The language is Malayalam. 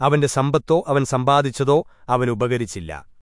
അവന്റെ സമ്പത്തോ അവൻ സമ്പാദിച്ചതോ അവൻ ഉപകരിച്ചില്ല.